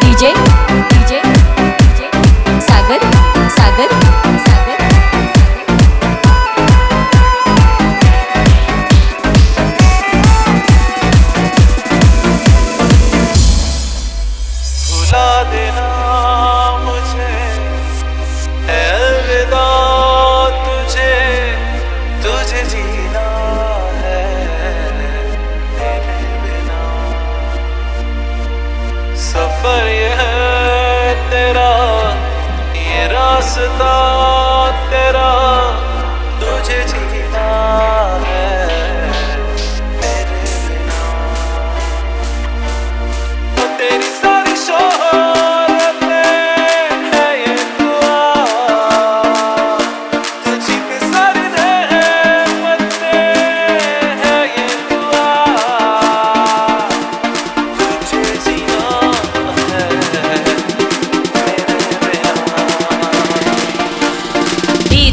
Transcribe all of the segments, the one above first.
DJ? 知道。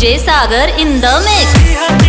DJ Sagar in the mix.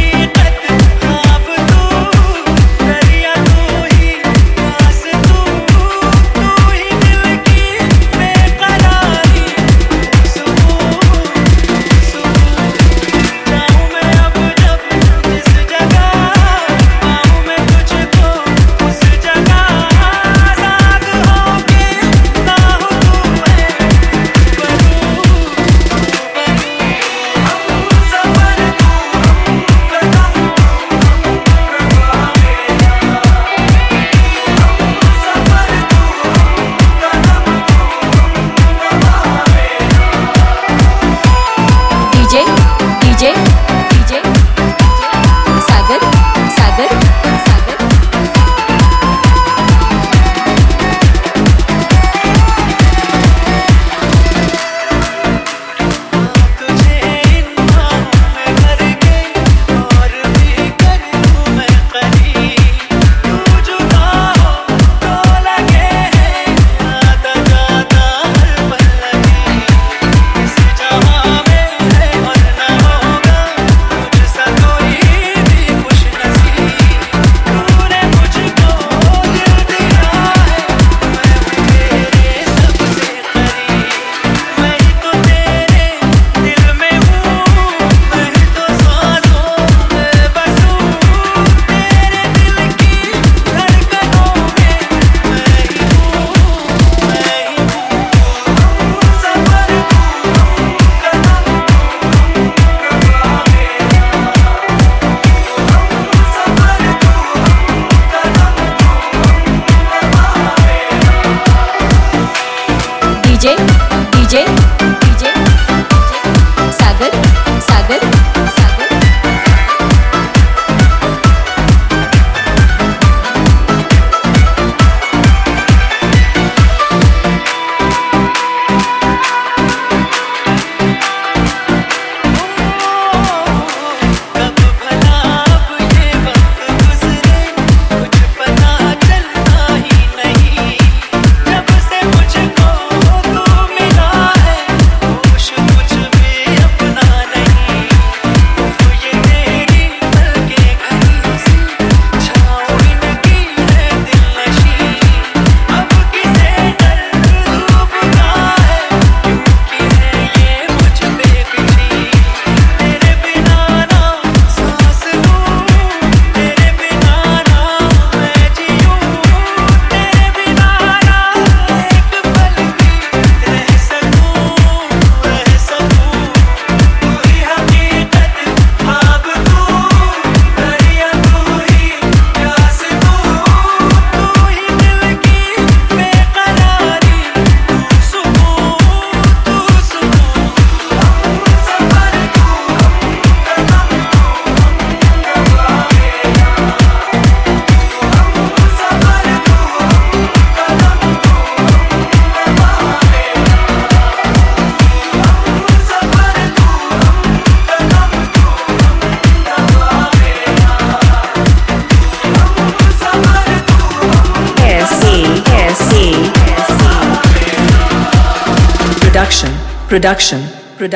Production, production, production.